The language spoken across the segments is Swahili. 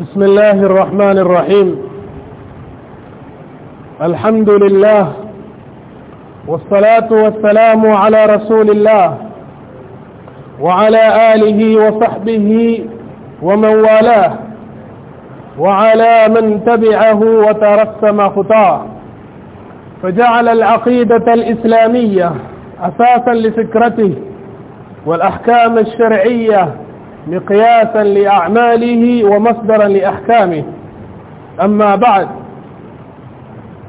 بسم الله الرحمن الرحيم. الحمد لله والصلاة والسلام على رسول الله وعلى آله وصحبه ومن والاه وعلى من تبعه وترسم خطاه. فجعل العقيدة الإسلامية أساسا لفكرته والأحكام الشرعية مقياسا لأعماله ومصدرا لأحكامه. أما بعد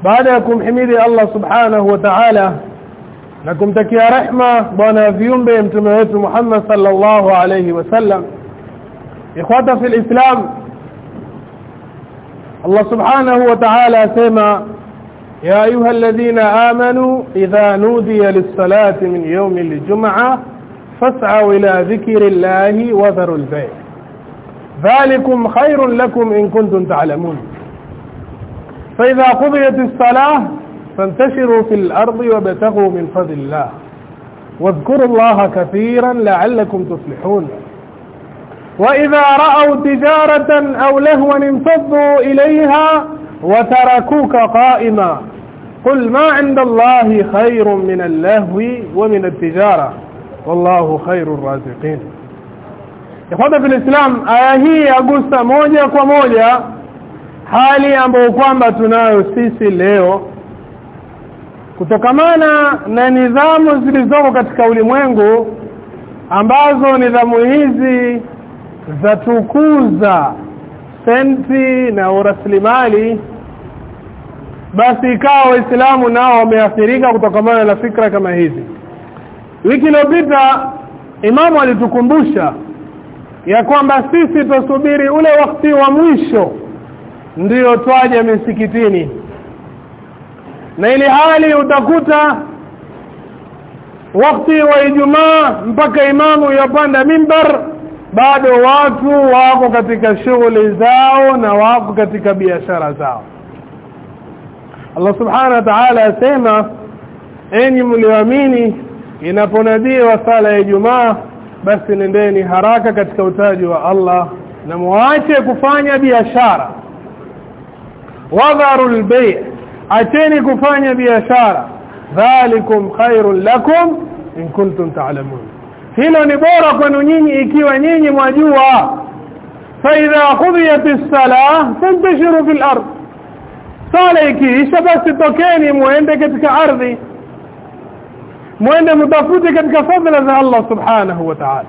بعد يكم حميدي الله سبحانه وتعالى لكم تكيا رحمة بنا في يوم محمد صلى الله عليه وسلم. إخوة في الإسلام الله سبحانه وتعالى سيما يا أيها الذين آمنوا إذا نودي للصلاة من يوم الجمعة فاسعوا إلى ذكر الله وذروا البيع. ذلكم خير لكم إن كنتم تعلمون. فإذا قضيت الصلاة فانتشروا في الأرض وابتغوا من فضل الله. واذكروا الله كثيرا لعلكم تفلحون. وإذا رأوا تجارة أو لهوا انفضوا إليها وتركوك قائما. قل ما عند الله خير من اللهو ومن التجارة. wallahu khairur raziqin. Ikhwata fil islam aya hii agusa moja kwa moja hali ambayo kwamba tunayo sisi leo kutokamana na nidhamu zilizoko katika ulimwengu ambazo nidhamu hizi zatukuza senti na uraslimali basi ikawa waislamu nao wameathirika kutokamana na fikra kama hizi wiki iliyopita imamu alitukumbusha ya kwamba sisi tusubiri ule wakati wa mwisho ndiyo twaje misikitini. Na ili hali utakuta wakati wa Ijumaa mpaka imamu yapanda mimbar bado watu wako katika shughuli zao na wako katika biashara zao. Allah subhanahu wa ta'ala asema enyi mlioamini inaponadiwa sala ya Ijumaa basi nendeni haraka katika utaji wa Allah na muache kufanya biashara. Wadharul bay' acheni kufanya biashara. Dhalikum khairul lakum in kuntum ta'lamun. Hilo ni bora kwenu nyinyi ikiwa nyinyi mwajua. Fa idha qudiyatis salah tantashiru fil ard. Sala ikiisha basi tokeni muende katika ardhi muende mtafute katika fadhila za Allah subhanahu wa ta'ala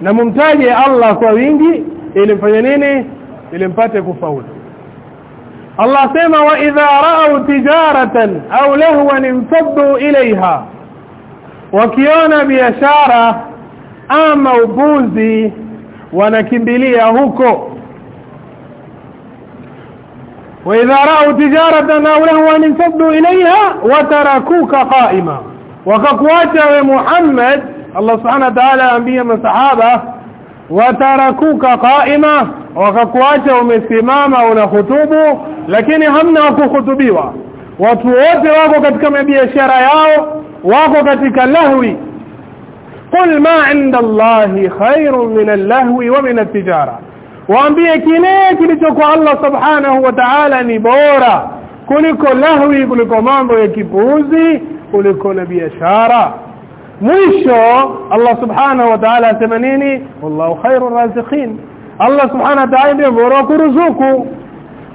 na mumtaje Allah kwa wingi ili mfanye nini ili mpate kufaulu Allah sema wa idha ra'aw tijaratan aw lahwan infaddu ilayha wakiona biashara ama upuzi wanakimbilia huko وإذا رأوا تجارة أو لهوا انفضوا إليها وتركوك قائما وككواتا محمد الله سبحانه وتعالى أنبياء من صحابة وتركوك قائما وككواتا ومسماما ونخطوبوا لكن همنا وكخطبيوا watu wote wako katika biashara yao wako katika lahwi qul ma inda allahi khairun min allahwi wa min at-tijara waambie kile kilicho kwa Allah subhanahu wa ta'ala ni bora kuliko lahwi kuliko mambo ya kipuuzi kuliko na biashara. Mwisho Allah subhanahu wa ta'ala asema nini? Wallahu khairur raziqin. Allah subhanahu wa ta'ala ndiye bora kuruzuku.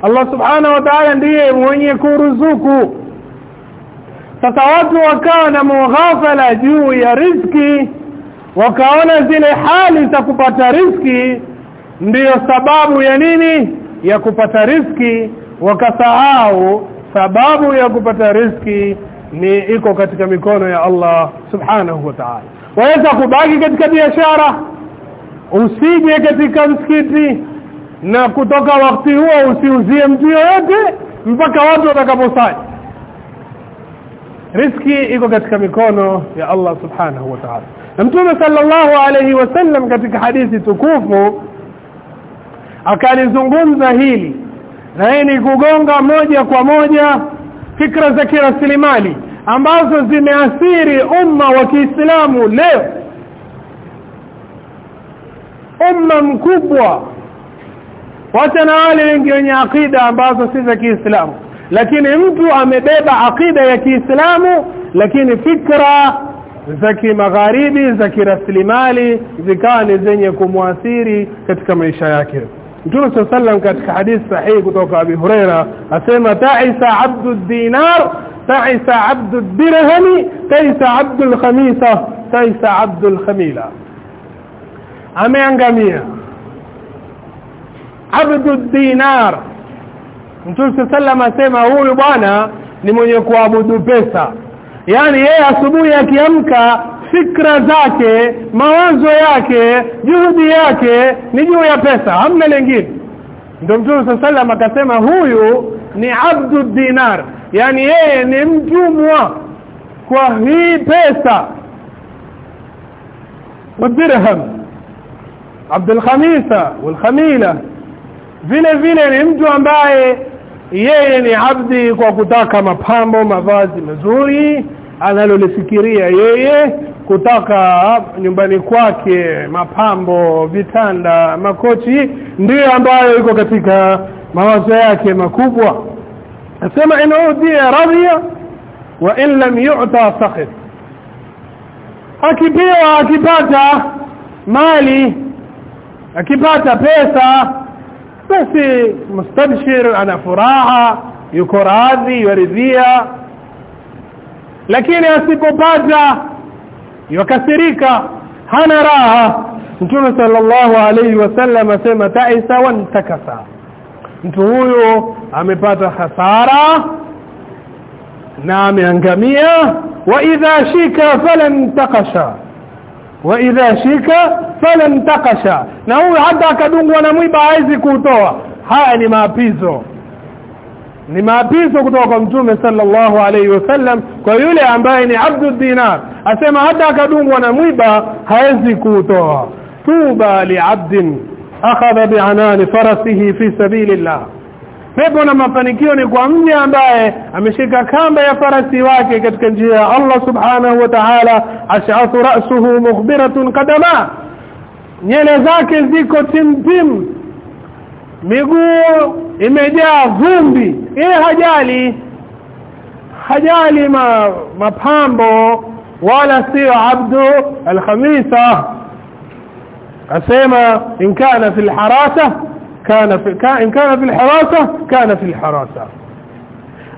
Allah subhanahu wa ta'ala ndiye mwenye kuruzuku. Sasa watu wakawa na mughafala juu ya riziki wakaona zile hali za kupata riziki ndiyo sababu ya nini? Ya kupata riziki. Wakasahau sababu ya kupata riziki ni iko katika mikono ya Allah subhanahu wa ta'ala. Waweza kubaki katika biashara usije katika msikiti na kutoka wakati huo usiuzie mtu yoyote mpaka watu watakaposali. Riski iko katika mikono ya Allah subhanahu wa ta'ala. Na mtume sallallahu alayhi wasallam katika hadithi tukufu akalizungumza hili. Na hii ni kugonga moja kwa moja fikra za kirasilimali ambazo zimeathiri umma wa Kiislamu leo. Umma mkubwa. Wacha na wale wengi wenye akida ambazo si za Kiislamu. Lakini mtu amebeba akida ya Kiislamu lakini fikra za kimagharibi za kiraslimali zikawa ni zenye kumwathiri katika maisha yake Mtume saa sallam katika hadithi sahihi kutoka Abi Huraira asema ta'isa abdu dinar ta'isa abdu dirhami ta'isa abdu lkhamisa ta'isa abdu lkhamila ameangamia. Abdu dinar. Mtume saa sallam asema huyu bwana ni mwenye kuabudu pesa. Yaani yeye asubuhi akiamka fikra zake mawazo yake juhudi yake ni juu ya pesa hamna lingine. Ndio mtume sallam akasema huyu ni abdu dinar yani yeye ni mtumwa kwa hii pesa. Wadirham Abdul Khamisa wal Khamila. Vile vile ni mtu ambaye yeye ni abdi kwa kutaka mapambo mavazi mazuri analolifikiria yeye kutaka nyumbani kwake mapambo vitanda makochi ndiyo ambayo iko katika mawazo yake makubwa. Asema in radhia wa in lam yu'ta sakhit akipewa akipata mali akipata pesa basi mustabshir ana furaha yuko radhi yaridhia lakini asipopata yakasirika hana raha. Mtume sallallahu alayhi wasallam asema taisa wantakasa mtu huyo amepata hasara na ameangamia. Wa idha shika falan takasha. Wa idha shika falan takasha. Na huyu hata akadungwa na mwiba hawezi kuutoa. Haya ni maapizo ni maapizo kutoka kwa mtume sallallahu alaihi wasallam kwa yule ambaye ni abdu dinar. Asema hata akadungwa na mwiba hawezi kuutoa. Tuba liabdin akhadha bi'anani farasihi fi sabilillah. Pepo na mafanikio ni kwa mja ambaye ameshika kamba ya farasi wake katika njia ya Allah subhanahu wa ta'ala ash'athu ra'suhu mukhbiratun qadama. Nyele zake ziko timtim miguu imejaa vumbi yeye hajali hajali ma, mapambo wala sio abdu alhamisa asema in kana fil harasa kana fi ka, in kana fil harasa kana fil harasa.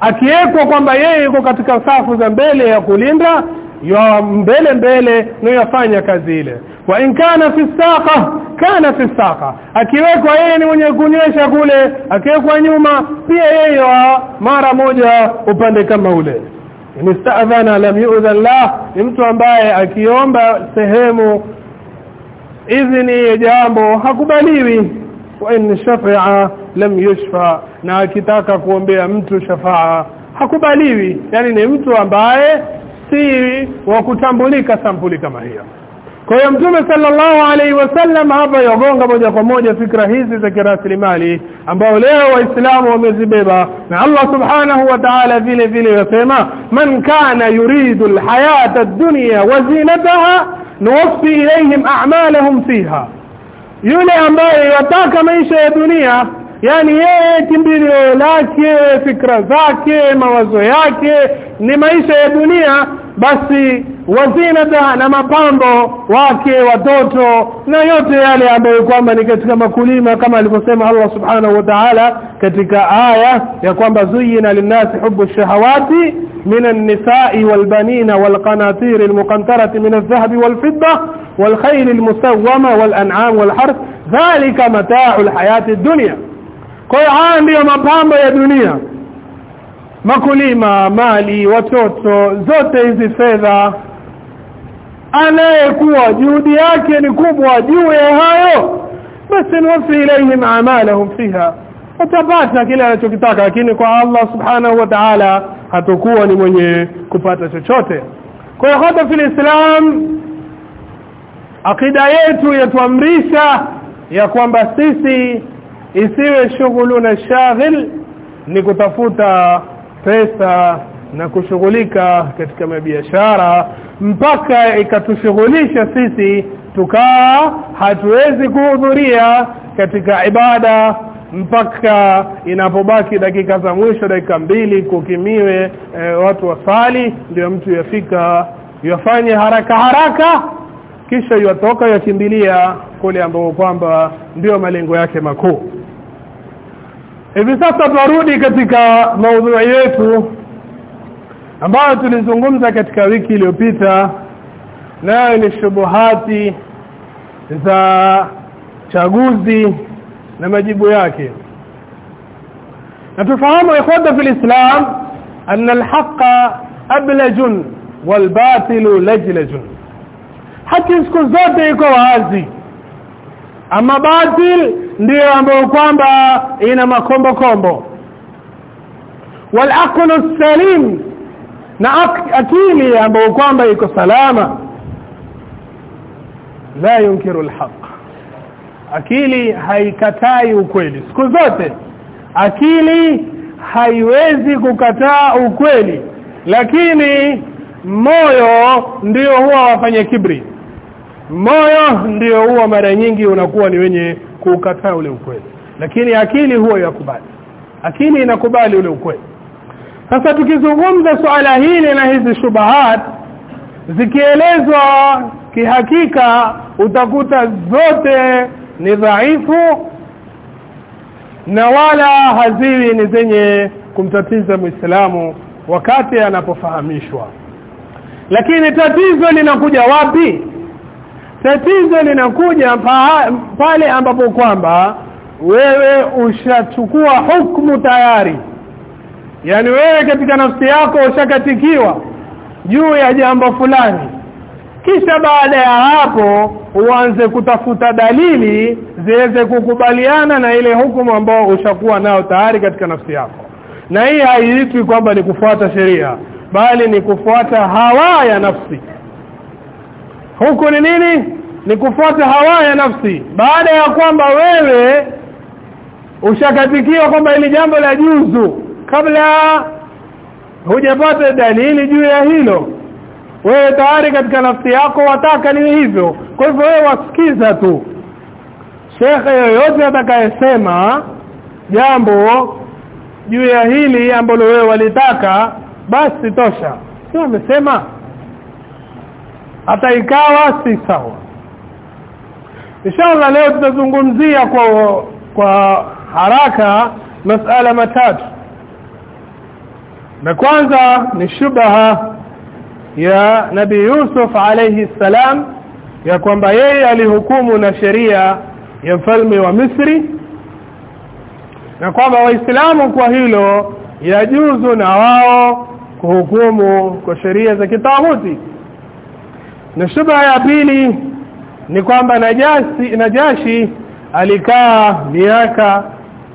Akiwekwa kwamba yeye yuko katika safu za mbele ya kulinda ya mbele mbele ni yafanya kazi ile wa in kana fi saqa kana fi saqa. Akiwekwa yeye ni mwenye kunyesha kule akiwekwa nyuma pia yeye mara moja upande kama ule. Inistadhana lam yu'dhan la ni mtu ambaye akiomba sehemu idhini ya jambo hakubaliwi. Wa in shafa'a lam yushfa na akitaka kuombea mtu shafaa hakubaliwi. Yani ni mtu ambaye si wa kutambulika sampuli kama hiyo kwa hiyo mtume sallallahu alaihi wasallam hapa yagonga moja kwa moja fikra hizi za kiraslimali ambao leo waislamu wamezibeba na Allah subhanahu wa ta'ala vile vile yasema man kana yuridu alhayata ad-dunya wa zinataha nuwaffi ilayhim a'malahum fiha. Yule ambaye yataka maisha ya dunia yani yeye kimbilio lake fikra zake mawazo yake ni maisha ya dunia basi wazinata na mapambo wake watoto na yote yale ambayo kwamba ni katika makulima kama alivyosema Allah subhanahu wa ta'ala katika aya ya kwamba zuyina linnasi hubbu shahawati من النساء والبنين والقناطير المقنطرة من الذهب والفضة والخيل المسومة والأنعام والحرث ذلك متاع الحياة الدنيا kwa hiyo haya ndiyo mapambo ya dunia. Makulima mali watoto zote hizi fedha. Anayekuwa juhudi yake ni kubwa juu ya hayo. Basi nuwaffi ilaihim amalahum fiha. Utapata kile anachokitaka lakini kwa Allah subhanahu wa ta'ala hatakuwa ni mwenye kupata chochote. Kwa hiyo hata fil islam akida yetu yatuamrisha ya kwamba sisi isiwe shughuluna shaghil ni kutafuta pesa na kushughulika katika mabiashara mpaka ikatushughulisha sisi tukaa hatuwezi kuhudhuria katika ibada mpaka inapobaki dakika za mwisho dakika mbili kukimiwe e, watu wasali ndio mtu yafika yafanye haraka haraka kisha yatoka yakimbilia kule ambapo kwamba ndio malengo yake makuu hivi sasa tunarudi katika maudhui yetu ambayo tulizungumza katika wiki iliyopita. Nayo ni shubuhati za chaguzi na majibu yake. Na tufahamu ikhwata fil islam anna alhaqa ablajun walbatilu lajlajun. Haki siku zote iko wazi ama batil ndiyo ambayo kwamba ina makombo kombo walaqlu salim na akili ambayo kwamba iko salama. La yunkiru alhaq. Akili haikatai ukweli. Siku zote akili haiwezi kukataa ukweli. Lakini moyo ndio huwa wafanya kibri moyo ndio huwa mara nyingi unakuwa ni wenye kukataa ule ukweli. Lakini akili huwa yakubali akili inakubali ule ukweli. Sasa tukizungumza suala hili na hizi shubahat zikielezwa kihakika utakuta zote ni dhaifu na wala haziwi ni zenye kumtatiza Muislamu wakati anapofahamishwa. Lakini tatizo linakuja wapi tatizo linakuja pale ambapo kwamba wewe ushachukua hukumu tayari. Yani wewe katika nafsi yako ushakatikiwa juu ya jambo fulani. Kisha baada ya hapo uanze kutafuta dalili ziweze kukubaliana na ile hukumu ambao ushakuwa nayo tayari katika nafsi yako. Na hii haiitwi kwamba ni kufuata sheria bali ni kufuata hawa ya nafsi huku ni nini? Ni kufuata hawa ya nafsi. Baada ya kwamba wewe ushakatikiwa kwamba ili jambo la juzu kabla hujapata dalili juu ya hilo wewe tayari katika nafsi yako wataka ni hivyo. Kwa hivyo wewe wasikiza tu. Shekhe yoyote atakayesema jambo juu ya hili ambalo wewe walitaka basi tosha. Sio amesema hata ikawa si sawa. Inshallah leo tutazungumzia kwa kwa haraka masala matatu. Na kwanza ni shubaha ya nabi Yusuf alayhi salam ya kwamba yeye alihukumu na sheria ya mfalme wa Misri na kwamba waislamu kwa hilo yajuzu na wao kuhukumu kwa sheria za kitahuti na shubha ya pili ni kwamba najasi najashi alikaa miaka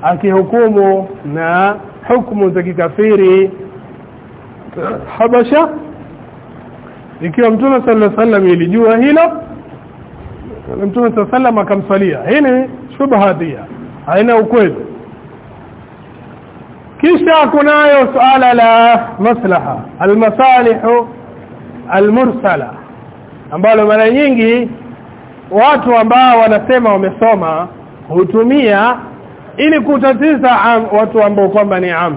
akihukumu na hukumu za kikafiri. Habasha ikiwa mtume sallallahu alaihi wasallam ilijua hilo mtume sallallahu alaihi akamsalia. Hii ni shubha pia haina ukweli. Kisha kunayo suala la maslaha almasalihu almursala ambalo mara nyingi watu ambao wanasema wamesoma hutumia ili kutatiza am, watu ambao kwamba ni am.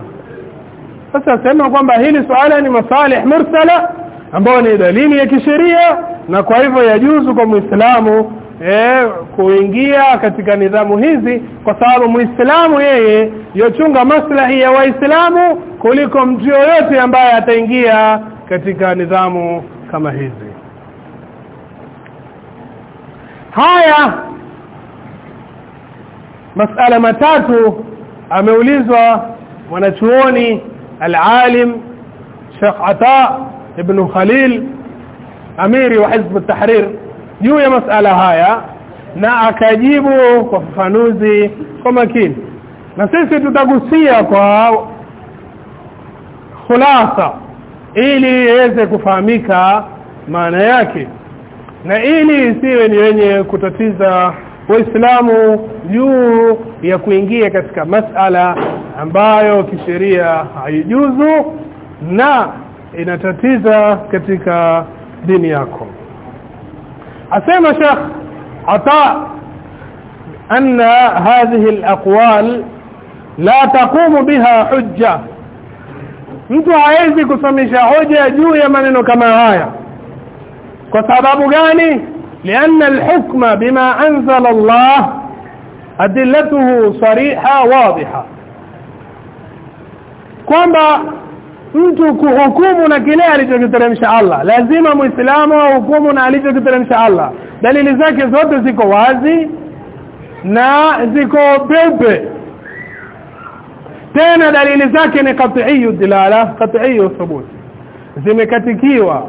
Sasa sema kwamba hili swala ni masalih mursala ambao ni dalili ya kisheria na kwa hivyo yajuzu kwa Muislamu eh, kuingia katika nidhamu hizi kwa sababu Muislamu yeye yochunga maslahi ya Waislamu kuliko mtu yoyote ambaye ataingia katika nidhamu kama hizi haya masala matatu ameulizwa mwanachuoni alalim Sheikh Ata ibn Khalil amiri wa hizb at-tahrir juu ya masala haya na akajibu kwa fafanuzi kwa makini. Na sisi tutagusia kwa khulasa ili iweze kufahamika maana yake na ili isiwe ni wenye kutatiza waislamu juu ya kuingia katika masala ambayo kisheria haijuzu na inatatiza katika dini yako. Asema shekh Ata anna hadhihi alaqwal la taqumu biha hujja. Mtu hawezi kusomisha hoja juu ya maneno kama haya. كسبب غاني لأن الحكم بما أنزل الله أدلته صريحة واضحة. كما أنت حكمنا كلي الذي كتر إن شاء الله. لازم المسلم حكمنا الذي كتر إن شاء الله. دليل ذلك زود ذيكو واضح نا زيكو بيبي ثاني دليل ذلك قطعي الدلالة قطعي الثبوت. زي ما كتكيوا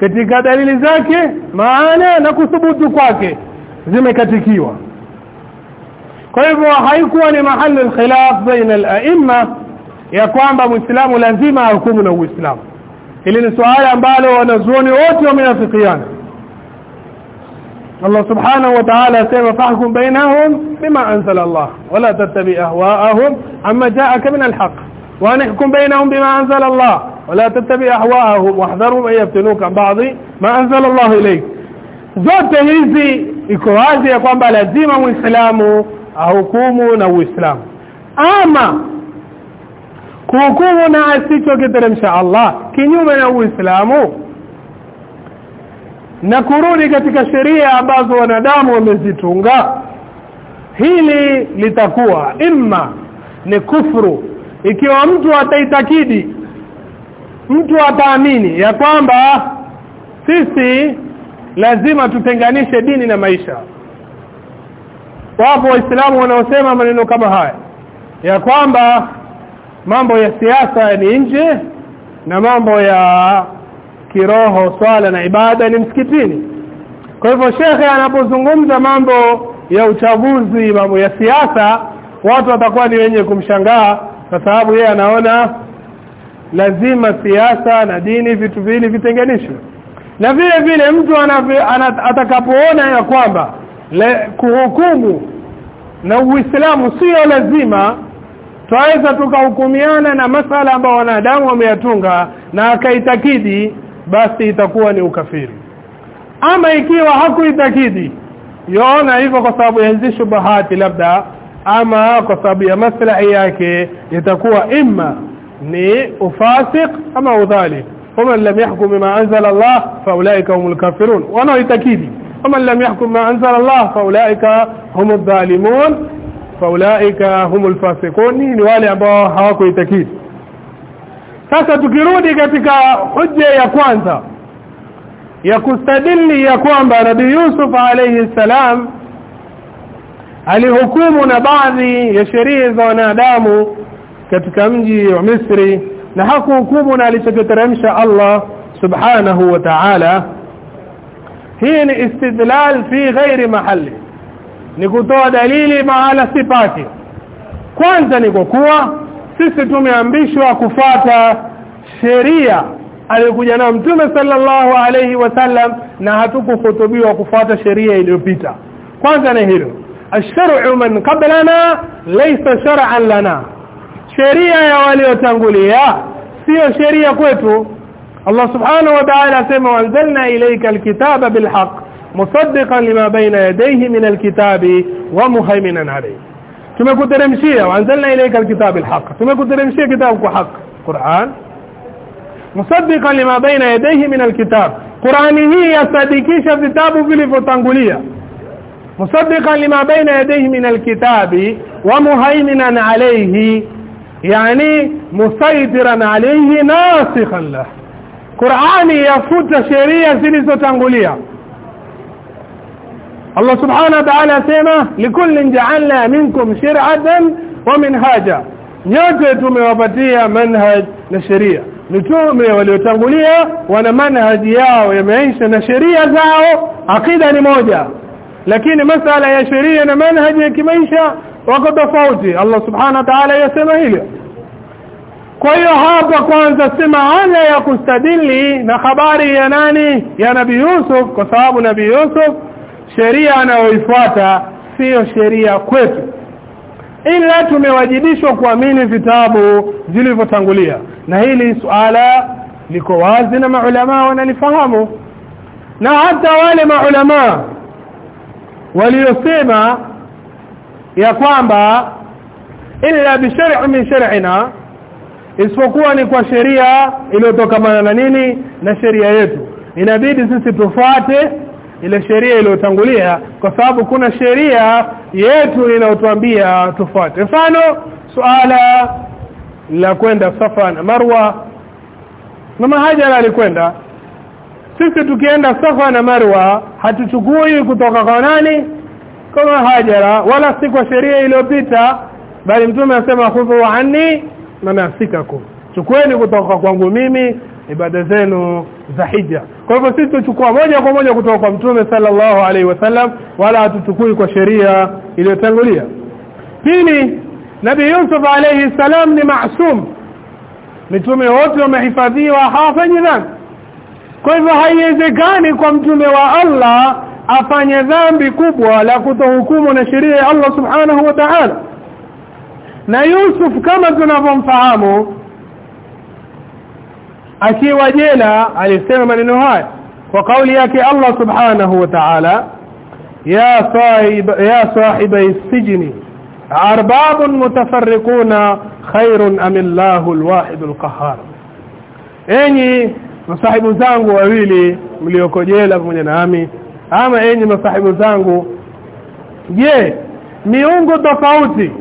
katika dalili zake maana na kuthubutu kwake zimekatikiwa. Kwa hivyo haikuwa ni mahali alkhilaf baina al-a'imma ya kwamba muislamu lazima ahukumu na uislamu. Hili ni swala ambalo wanazuoni wote wameafikiana Allah subhanahu wa ta'ala asema fahkum bainahum bima anzala Allah wala tattabi ahwa'ahum amma ja'aka min al-haq wa nahkum bainahum bima anzala Allah wala tattabi ahwa'ahum wahdharu an yaftinuka بعض ma anzala Allah ilayk zote hizi iko wazi ya kwamba lazima muislamu ahukumu na uislamu. Ama kuhukumu na asichokiteremsha Allah kinyume na uislamu na kurudi katika sheria ambazo wanadamu wamezitunga hili litakuwa imma ni kufru. Ikiwa mtu ataitakidi mtu ataamini ya kwamba sisi lazima tutenganishe dini na maisha. Wapo waislamu wanaosema maneno kama haya ya kwamba mambo ya siasa ni nje na mambo ya kiroho swala na ibada ni msikitini. Kwa hivyo shekhe anapozungumza mambo ya uchaguzi mambo ya siasa watu watakuwa ni wenye kumshangaa kwa sababu yeye anaona lazima siasa na dini vitu vili vitenganishwe na vile vile mtu atakapoona ya kwamba kuhukumu na Uislamu sio lazima twaweza tukahukumiana na masala ambayo wanadamu wameyatunga na akaitakidi basi itakuwa ni ukafiri. Ama ikiwa hakuitakidi yaona hivyo kwa sababu ya hizi shubahati labda ama kwa sababu ya maslahi yake itakuwa imma ni ufasik ama udhalim ومن لم يحكم بما أنزل الله فأولئك هم الكافرون وأنا يتكيدي ومن لم يحكم ما أنزل الله فأولئك هم الظالمون فأولئك هم الفاسقون ni wale ambao hawakuitakidi sasa tukirudi katika hujja ya kwanza ya kustadili ya kwamba Nabii Yusuf alayhi salam alihukumu na baadhi ya sheria za wanadamu katika mji wa Misri na hakuhukumu na alichokiteremsha Allah subhanahu wa ta'ala hii ni istidlal fi ghairi mahali ni kutoa dalili mahala sipati kwanza ni kwa kuwa sisi tumeambishwa kufata sheria aliyokuja nayo mtume sallallahu alayhi wasallam na hatukuhutubiwa kufata sheria iliyopita kwanza ni hilo الشرع من قبلنا ليس شرعا لنا sheria ya waliotangulia sio sheria kwetu. Allah subhanahu wa ta'ala asema wanzalna ilayka alkitaba bilhaq musaddiqan lima bayna yadayhi min alkitabi wa muhaiminan alayhi. Tumekuteremshia wanzalna ilayka alkitaba bilhaq tumekuteremshia kitabu kwa haki Qur'an. Musaddiqan lima bayna yadayhi min alkitab. Qur'ani hii yasadikisha vitabu vilivyotangulia. Musaddiqan lima bayna yadayhi min alkitabi wa muhaiminan alayhi yani musaytiran alayhi nasikhan lah Qur'ani yafuta sheria zilizotangulia Allah subhanahu wa ta'ala asema likullin ja'alna minkum shir'atan wa minhaja nyote tumewapatia manhaj na sheria mitume waliotangulia wana manhaji yao ya maisha na sheria zao akida ni moja lakini masala ya sheria na manhaji ya kimaisha wako tofauti. Allah subhanahu wa ta'ala yasema hilo kwa hiyo hapa kwanza sema maana ya kustadili na habari ya nani? Ya nabii Yusuf kwa sababu nabi Yusuf sheria anayoifuata sio sheria kwetu. Ila tumewajibishwa kuamini vitabu vilivyotangulia. Na hili suala liko wazi na maulama wanalifahamu. Na hata wale maulama waliosema ya kwamba illa bi shar'i min shar'ina isipokuwa ni kwa sheria iliyotokana na nini na sheria yetu. Inabidi sisi tufuate ile sheria iliyotangulia kwa sababu kuna sheria yetu inayotuambia tufuate. Mfano suala la kwenda safa na marwa. Mama hajara alikwenda. Sisi tukienda safa na marwa hatuchukui kutoka kwa nani kama hajara wala si kwa sheria iliyopita bali mtume anasema khudhu anni manasikakum chukueni kutoka kwangu mimi ibada zenu za hija. Kwa hivyo sisi tuchukua moja kwa moja kutoka kwa mtume sallallahu alaihi wasallam wala hatuchukui kwa sheria iliyotangulia. Pili nabii Yusuf alaihi salam ni maasum mitume wote wamehifadhiwa hawafanyi dhambi. Kwa hivyo haiwezekani kwa mtume wa Allah afanye dhambi kubwa la kutohukumu na sheria ya Allah subhanahu wa ta'ala. Na Yusuf kama tunavyomfahamu akiwa jela alisema maneno haya kwa kauli yake Allah subhanahu wa ta'ala ya sahib ya sahibi sijni arbab mutafarriquna khairun am Allahu alwahid alqahhar enyi masahibu zangu wawili mlioko jela pamoja nami ama enyi masahibu zangu je miungu tofauti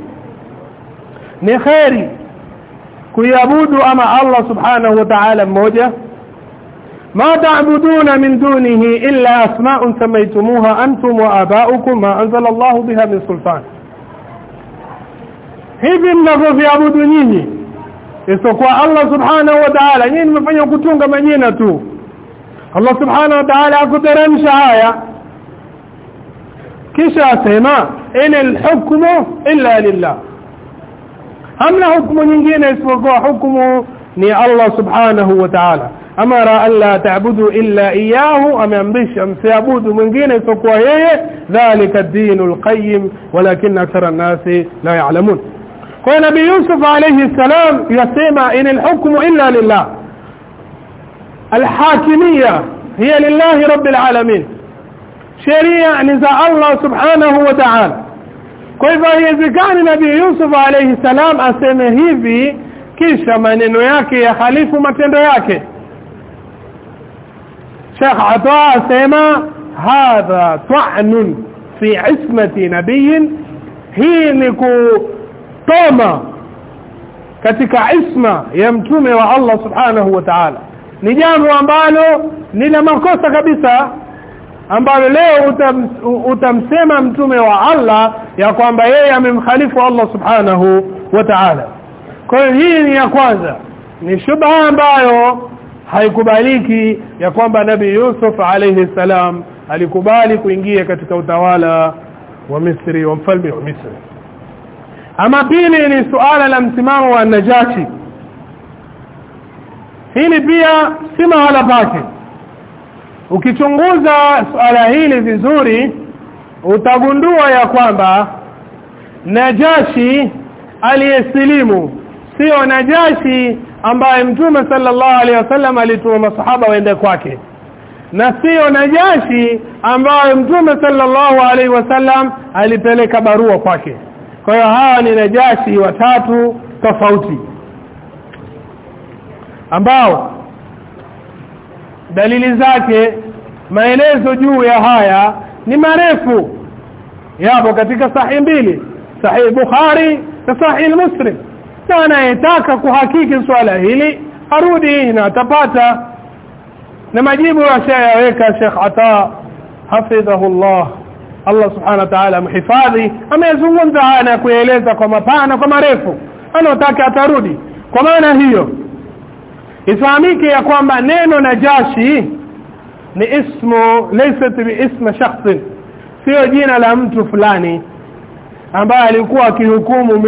ni khairi kuiabudu ama Allah subhanahu wa ta'ala mmoja ما تعبدون من دونه إلا أسماء سميتموها أنتم وآباؤكم ما أنزل الله بها من سلطان hivi mnavyoviabudu nyinyi isipokuwa Allah subhanahu wa ta'ala nyinyi mmefanya kutunga majina tu الله سبحانه وتعالى أكثر شعايا كشا سيما إن الحكم إلا لله. أم لا حكم ينجينا اسمه حكم ني الله سبحانه وتعالى. أمر أن لا تعبدوا إلا إياه أم ينبش أم سيعبدوا من جين سكوهيه ذلك الدين القيم ولكن أكثر الناس لا يعلمون. قال نبي يوسف عليه السلام يسمى إن الحكم إلا لله. الحاكمية هي لله رب العالمين. شريعة نزاء الله سبحانه وتعالى. كيف يزكان نبي يوسف عليه السلام أسمه في كيش منين وياك يا خليف ومتين رياك شيخ عطاء سيما هذا طعن في عصمة نبي هينك طوما. كتك عصمة يمتوم الله سبحانه وتعالى. Ni jambo ambalo ni la makosa kabisa ambalo leo utam, utamsema mtume wa Allah ya kwamba yeye amemkhalifu Allah subhanahu wa ta'ala. Kwa hiyo hii ni ya kwanza. Ni shubha ambayo haikubaliki ya kwamba nabi Yusuf alayhi salam alikubali kuingia katika utawala wa Misri wa mfalme wa Misri. Ama pili ni suala la msimamo wa Najashi hili pia si mahala pake. Ukichunguza suala hili vizuri utagundua ya kwamba Najashi aliyesilimu sio Najashi ambaye Mtume sallallahu alaihi wasallam alituma masahaba waende kwake. Na sio Najashi ambaye Mtume sallallahu alaihi wasallam alipeleka barua kwake. Kwa hiyo hawa ni Najashi watatu tofauti ambao dalili zake maelezo juu ya haya ni marefu. Yapo katika sahihi mbili sahihi Bukhari na sahihi Muslim. Na anayetaka kuhakiki swala hili arudi na atapata. Na majibu ashayaweka Sheikh Ata hafidhahullah. Allah subhanahu wa ta'ala mhifadhi amezungumza haya na kueleza kwa mapana kwa marefu. Anataka atarudi. Kwa maana hiyo ifahamike ya kwamba neno najashi ni ismu laysa bi ism shakhs sio jina la mtu fulani ambaye alikuwa akihukumu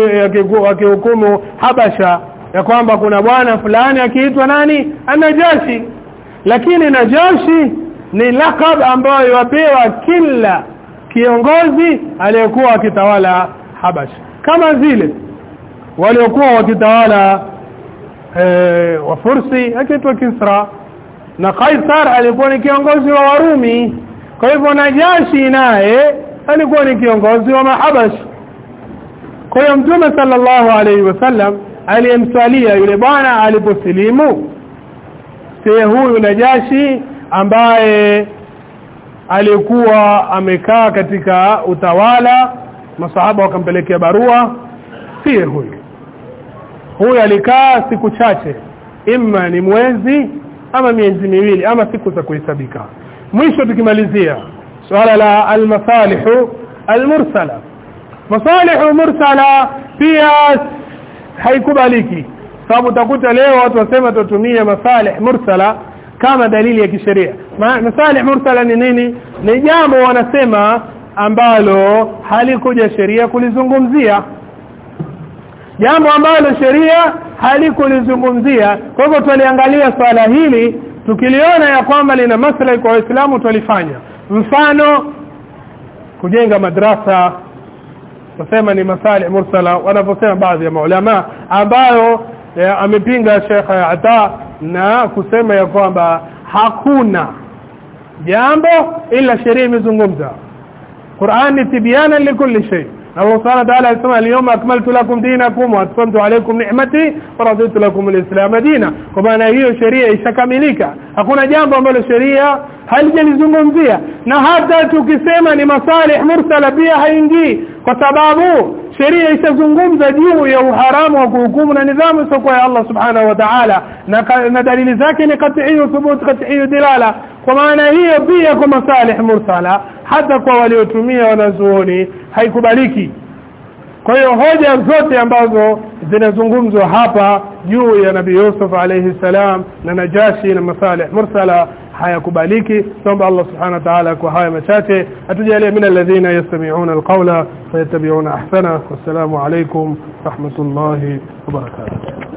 akihukumu Habasha ya kwamba kuna bwana fulani akiitwa nani? Anajashi lakini najashi ni lakab ambayo yapewa kila kiongozi aliyekuwa akitawala Habasha. Kama zile waliokuwa wakitawala e, wafursi akiitwa Kisra. Na Kaisar alikuwa ni kiongozi wa Warumi. Kwa hivyo Najashi naye alikuwa ni kiongozi wa Mahabash. Kwa hiyo mtume sallallahu alaihi wasallam aliyemswalia yule bwana aliposilimu si huyu Najashi ambaye alikuwa amekaa katika utawala masahaba wakampelekea barua si huyu huyu alikaa siku chache imma ni mwezi ama miezi miwili ama siku za kuhesabika. Mwisho tukimalizia swala la almasalihu almursala. Masalihu mursala pia haikubaliki sababu utakuta leo watu wasema tutumie masalih mursala kama dalili ya kisheria. Masalih mursala ni nini? Ni jambo wanasema ambalo halikuja sheria kulizungumzia jambo ambalo sheria halikulizungumzia. Kwa hivyo tuliangalia swala hili tukiliona ya kwamba lina maslahi kwa waislamu tulifanya mfano kujenga madrasa. Tusema ni masalih mursala wanaposema baadhi ya maulama ambayo ya, amepinga Sheikh Ata na kusema ya kwamba hakuna jambo ila sheria imezungumza. Quran ni tibiana likulli shay Allah subhanahu wa ta'ala alisema al-yawma akmaltu lakum dinakum wa atmamtu alaykum ni'mati wa raditu lakum al-islam dina. Kwa maana hiyo sheria ishakamilika. Hakuna jambo ambalo sheria halijalizungumzia na hata tukisema ni masalih mursala pia haingii. Kwa sababu sheria ishazungumza juu ya uharamu wa kuhukumu na nidhamu isiyokuwa ya Allah subhanahu wa ta'ala na, na dalili zake ni qat'iyyu thubut qat'iyyu dilala. Kwa maana hiyo pia kwa masalih mursala hata kwa waliotumia wanazuoni haikubaliki. Kwa hiyo hoja zote ambazo zinazungumzwa hapa juu ya Nabii Yusuf alayhi salam na Najashi na masalih mursala hayakubaliki tuomba Allah subhanahu wa ta'ala kwa haya machache atujalie min alladhina yastami'una alqawla fayattabi'una ahsana wassalamu alaykum rahmatullahi wa barakatuh